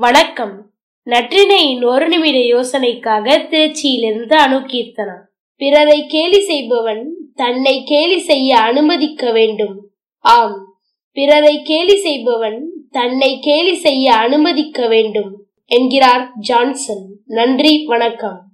வணக்கம். நற்றினையின் ஒரு நிமிட யோசனைக்காக திருச்சியிலிருந்து அணுகீர்த்தனா பிறரை கேலி செய்பவன் தன்னை கேலி செய்ய அனுமதிக்க வேண்டும். ஆம். பிறரை கேலி செய்பவன் தன்னை கேலி செய்ய அனுமதிக்க வேண்டும் என்கிறார் ஜான்சன். நன்றி வணக்கம்.